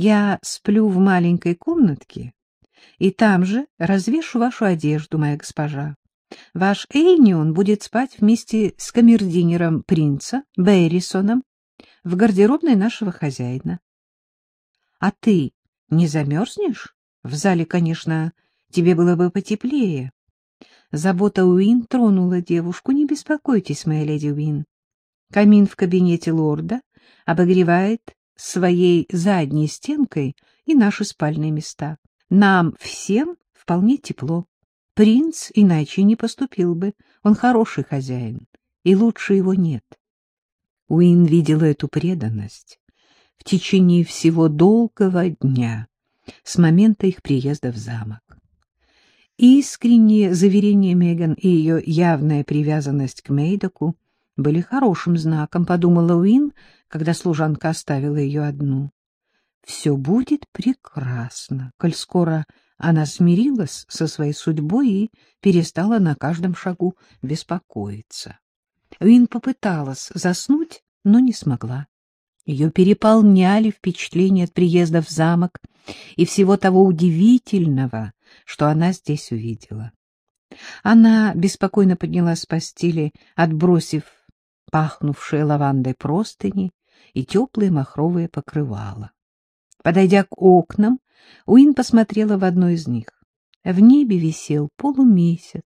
Я сплю в маленькой комнатке, и там же развешу вашу одежду, моя госпожа. Ваш Эйнион будет спать вместе с камердинером принца Бэррисоном в гардеробной нашего хозяина. А ты не замерзнешь? В зале, конечно, тебе было бы потеплее. Забота Уин тронула девушку. Не беспокойтесь, моя леди Уин. Камин в кабинете лорда обогревает своей задней стенкой и наши спальные места. Нам всем вполне тепло. Принц иначе не поступил бы. Он хороший хозяин, и лучше его нет. Уин видела эту преданность в течение всего долгого дня, с момента их приезда в замок. Искреннее заверение Меган и ее явная привязанность к Мейдоку были хорошим знаком, подумала Уин, когда служанка оставила ее одну. Все будет прекрасно, коль скоро она смирилась со своей судьбой и перестала на каждом шагу беспокоиться. Уин попыталась заснуть, но не смогла. Ее переполняли впечатления от приезда в замок и всего того удивительного, что она здесь увидела. Она беспокойно поднялась с постели, отбросив пахнувшие лавандой простыни и теплые махровые покрывала. Подойдя к окнам, Уин посмотрела в одно из них. В небе висел полумесяц.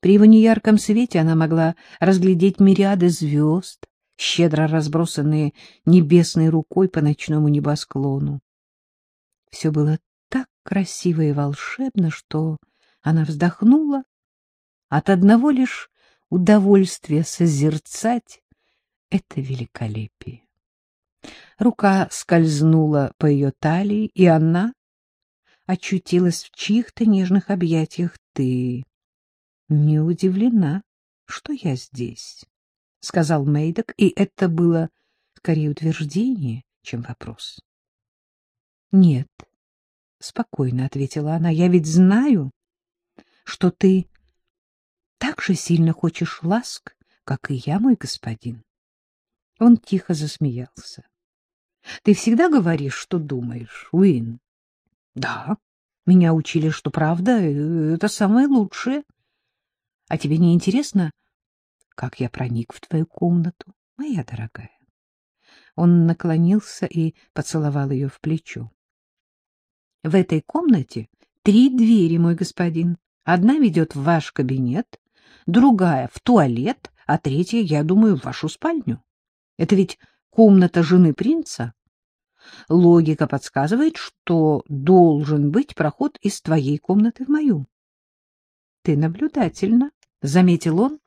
При его неярком свете она могла разглядеть мириады звезд, щедро разбросанные небесной рукой по ночному небосклону. Все было так красиво и волшебно, что она вздохнула от одного лишь удовольствия созерцать это великолепие. Рука скользнула по ее талии, и она очутилась в чьих-то нежных объятиях. Ты не удивлена, что я здесь? — сказал Мейдок, и это было скорее утверждение, чем вопрос. — Нет, — спокойно ответила она, — я ведь знаю, что ты так же сильно хочешь ласк, как и я, мой господин. Он тихо засмеялся. — Ты всегда говоришь, что думаешь, Уин? — Да, меня учили, что правда — это самое лучшее. А тебе не интересно, как я проник в твою комнату, моя дорогая? Он наклонился и поцеловал ее в плечо. — В этой комнате три двери, мой господин. Одна ведет в ваш кабинет, другая — в туалет, а третья, я думаю, в вашу спальню. Это ведь комната жены принца. Логика подсказывает, что должен быть проход из твоей комнаты в мою. — Ты наблюдательна, — заметил он,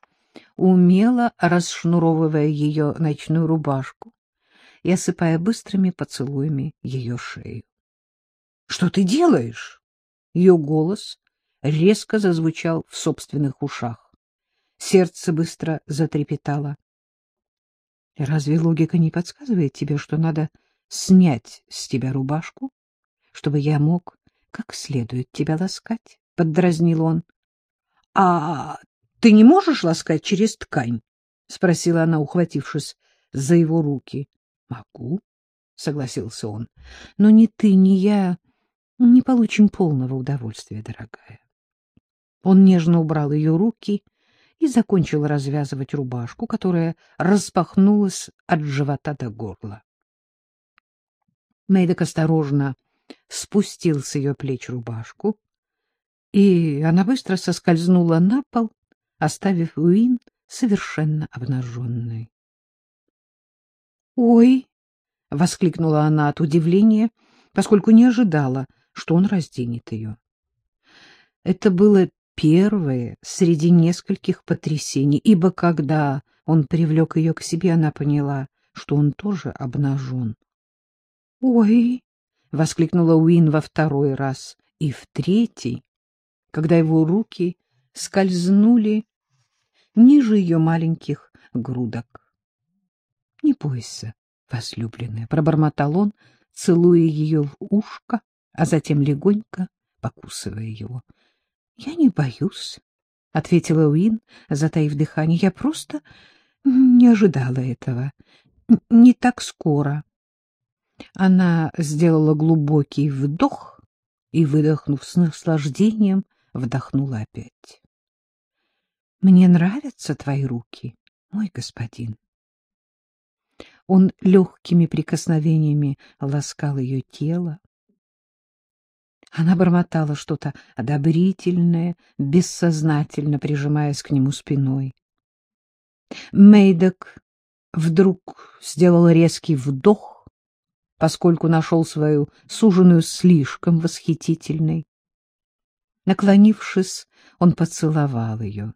умело расшнуровывая ее ночную рубашку и осыпая быстрыми поцелуями ее шею. — Что ты делаешь? Ее голос резко зазвучал в собственных ушах. Сердце быстро затрепетало. — Разве логика не подсказывает тебе, что надо снять с тебя рубашку, чтобы я мог как следует тебя ласкать? — поддразнил он. — А ты не можешь ласкать через ткань? — спросила она, ухватившись за его руки. — Могу, — согласился он. — Но ни ты, ни я не получим полного удовольствия, дорогая. Он нежно убрал ее руки и закончил развязывать рубашку, которая распахнулась от живота до горла. Мейдок осторожно спустил с ее плеч рубашку, и она быстро соскользнула на пол, оставив Уин совершенно обнаженной. «Ой!» — воскликнула она от удивления, поскольку не ожидала, что он разденет ее. Это было первое среди нескольких потрясений, ибо когда он привлек ее к себе, она поняла, что он тоже обнажен. «Ой!» — воскликнула Уин во второй раз и в третий, когда его руки скользнули ниже ее маленьких грудок. — Не бойся, возлюбленная, — пробормотал он, целуя ее в ушко, а затем легонько покусывая его. — Я не боюсь, — ответила Уин, затаив дыхание. — Я просто не ожидала этого. Не так скоро. Она сделала глубокий вдох и, выдохнув с наслаждением, вдохнула опять. — Мне нравятся твои руки, мой господин. Он легкими прикосновениями ласкал ее тело. Она бормотала что-то одобрительное, бессознательно прижимаясь к нему спиной. Мейдок вдруг сделал резкий вдох, поскольку нашел свою суженую слишком восхитительной. Наклонившись, он поцеловал ее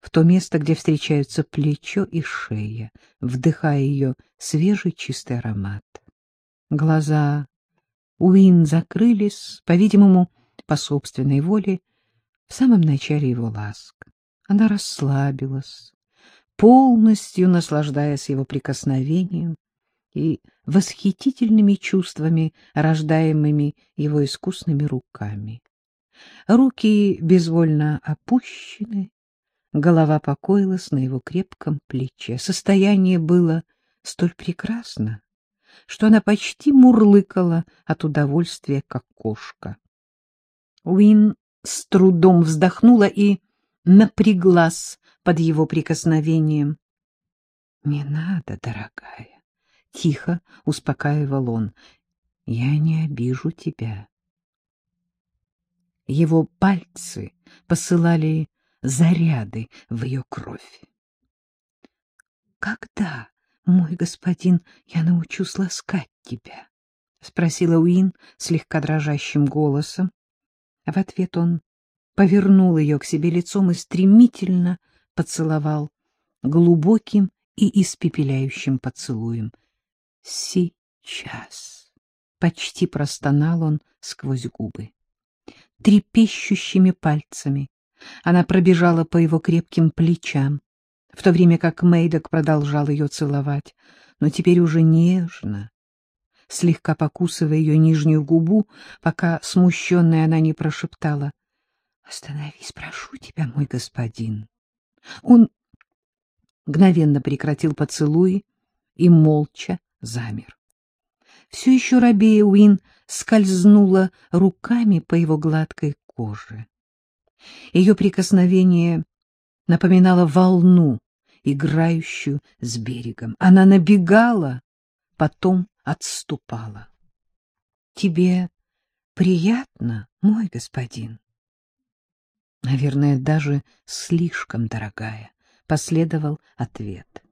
в то место, где встречаются плечо и шея, вдыхая ее свежий чистый аромат. Глаза Уин закрылись, по-видимому, по собственной воле, в самом начале его ласк. Она расслабилась, полностью наслаждаясь его прикосновением и восхитительными чувствами, рождаемыми его искусными руками. Руки безвольно опущены, голова покоилась на его крепком плече. Состояние было столь прекрасно, что она почти мурлыкала от удовольствия, как кошка. Уин с трудом вздохнула и напряглась под его прикосновением. — Не надо, дорогая, — тихо успокаивал он, — я не обижу тебя. Его пальцы посылали заряды в ее кровь. — Когда, мой господин, я научусь ласкать тебя? — спросила Уин слегка дрожащим голосом. В ответ он повернул ее к себе лицом и стремительно поцеловал глубоким и испепеляющим поцелуем. «Сейчас!» — почти простонал он сквозь губы. Трепещущими пальцами она пробежала по его крепким плечам, в то время как Мейдок продолжал ее целовать, но теперь уже нежно, слегка покусывая ее нижнюю губу, пока смущенная она не прошептала «Остановись, прошу тебя, мой господин». Он мгновенно прекратил поцелуи и молча замер. Все еще рабея Уин скользнула руками по его гладкой коже. Ее прикосновение напоминало волну, играющую с берегом. Она набегала, потом отступала. — Тебе приятно, мой господин? — Наверное, даже слишком, дорогая, — последовал ответ.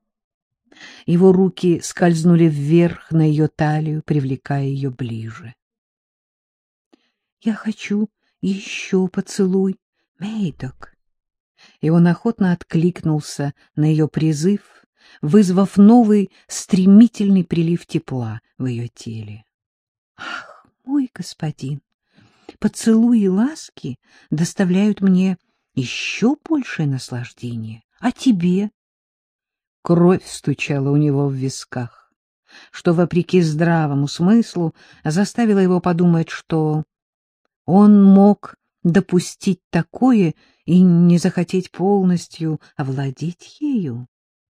Его руки скользнули вверх на ее талию, привлекая ее ближе. — Я хочу еще поцелуй, Мейдок. И он охотно откликнулся на ее призыв, вызвав новый стремительный прилив тепла в ее теле. — Ах, мой господин, поцелуи и ласки доставляют мне еще большее наслаждение. А тебе? Кровь стучала у него в висках, что, вопреки здравому смыслу, заставило его подумать, что он мог допустить такое и не захотеть полностью овладеть ею?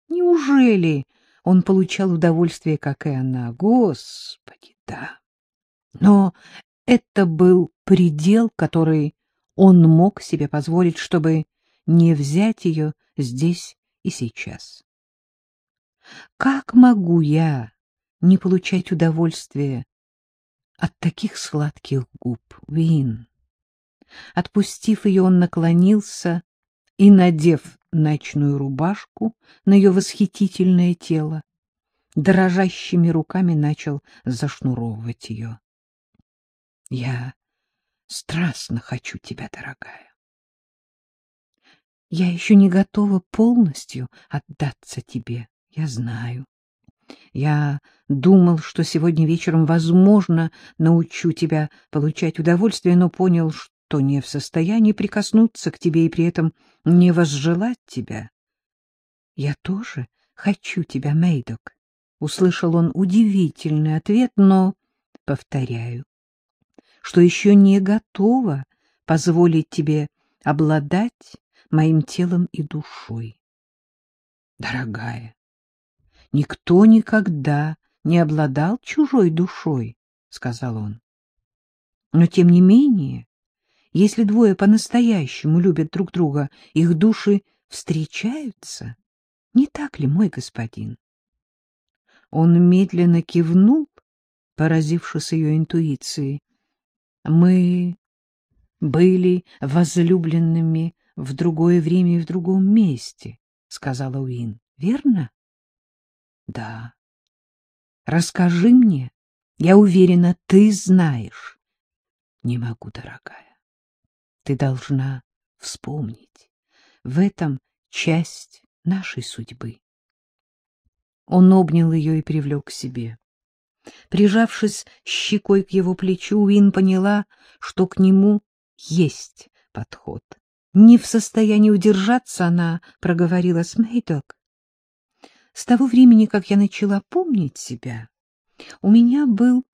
Неужели он получал удовольствие, как и она? Господи, да. Но это был предел, который он мог себе позволить, чтобы не взять ее здесь и сейчас. Как могу я не получать удовольствие от таких сладких губ, Вин? Отпустив ее, он наклонился и, надев ночную рубашку на ее восхитительное тело, дрожащими руками начал зашнуровывать ее. — Я страстно хочу тебя, дорогая. Я еще не готова полностью отдаться тебе, я знаю. Я думал, что сегодня вечером, возможно, научу тебя получать удовольствие, но понял, что не в состоянии прикоснуться к тебе и при этом не возжелать тебя. — Я тоже хочу тебя, Мейдок, — услышал он удивительный ответ, но, повторяю, что еще не готова позволить тебе обладать моим телом и душой. Дорогая, никто никогда не обладал чужой душой, — сказал он. Но, тем не менее, если двое по-настоящему любят друг друга, их души встречаются, не так ли, мой господин? Он медленно кивнул, поразившись ее интуицией. Мы были возлюбленными в другое время и в другом месте, — сказала Уин. — Верно? — Да. — Расскажи мне. Я уверена, ты знаешь. — Не могу, дорогая. Ты должна вспомнить. В этом часть нашей судьбы. Он обнял ее и привлек к себе. Прижавшись щекой к его плечу, Уин поняла, что к нему есть подход. Не в состоянии удержаться, она проговорила с Мейдок. С того времени, как я начала помнить себя, у меня был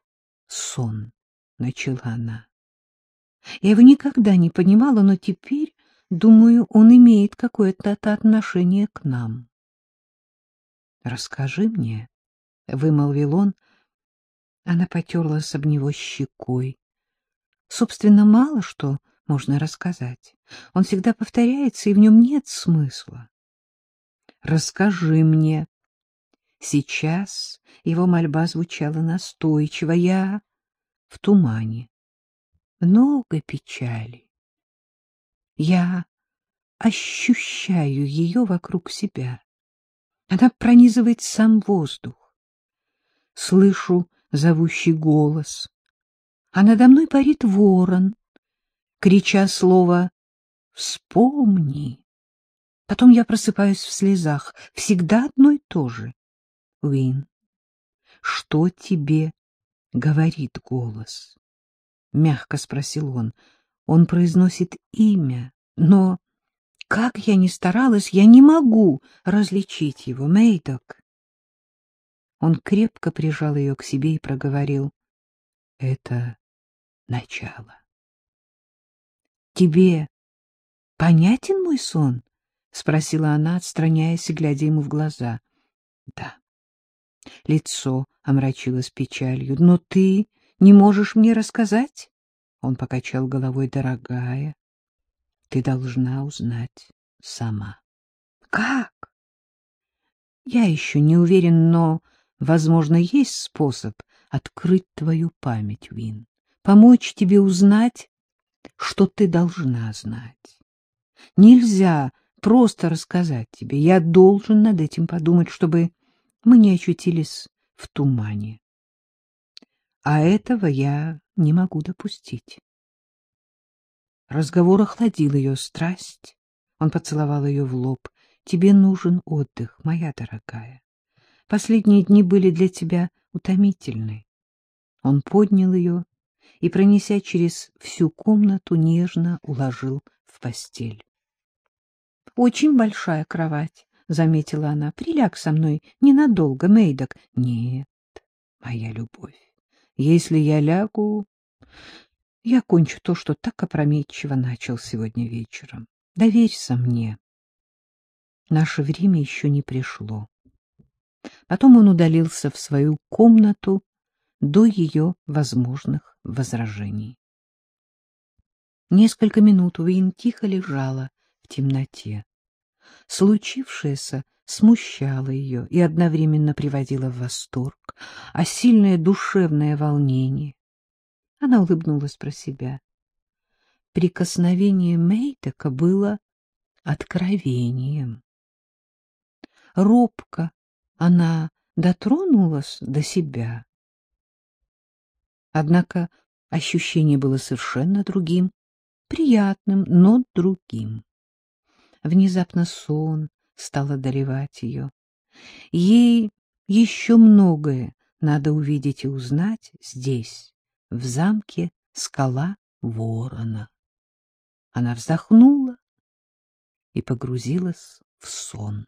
сон, — начала она. Я его никогда не понимала, но теперь, думаю, он имеет какое-то отношение к нам. — Расскажи мне, — вымолвил он. Она потерлась об него щекой. Собственно, мало что можно рассказать. Он всегда повторяется, и в нем нет смысла. «Расскажи мне». Сейчас его мольба звучала настойчиво. Я в тумане. Много печали. Я ощущаю ее вокруг себя. Она пронизывает сам воздух. Слышу зовущий голос, а надо мной парит ворон, крича слово «Вспомни». Потом я просыпаюсь в слезах. Всегда одно и то же. Уин, что тебе говорит голос? Мягко спросил он. Он произносит имя, но, как я ни старалась, я не могу различить его. Мейдок. Он крепко прижал ее к себе и проговорил. Это начало. Тебе понятен мой сон? — спросила она, отстраняясь и глядя ему в глаза. — Да. Лицо омрачилось печалью. — Но ты не можешь мне рассказать? Он покачал головой, дорогая. Ты должна узнать сама. — Как? — Я еще не уверен, но, возможно, есть способ открыть твою память, Вин, помочь тебе узнать что ты должна знать. Нельзя просто рассказать тебе. Я должен над этим подумать, чтобы мы не очутились в тумане. А этого я не могу допустить. Разговор охладил ее страсть. Он поцеловал ее в лоб. Тебе нужен отдых, моя дорогая. Последние дни были для тебя утомительны. Он поднял ее и, пронеся через всю комнату, нежно уложил в постель. — Очень большая кровать, — заметила она. — Приляг со мной ненадолго, Мейдок. — Нет, моя любовь, если я лягу, я кончу то, что так опрометчиво начал сегодня вечером. Доверься мне. Наше время еще не пришло. Потом он удалился в свою комнату до ее возможных возражений. Несколько минут Уин тихо лежала в темноте. Случившееся смущало ее и одновременно приводило в восторг, а сильное душевное волнение. Она улыбнулась про себя. Прикосновение Мейтека было откровением. Робко она дотронулась до себя Однако ощущение было совершенно другим, приятным, но другим. Внезапно сон стал одолевать ее. Ей еще многое надо увидеть и узнать здесь, в замке скала ворона. Она вздохнула и погрузилась в сон.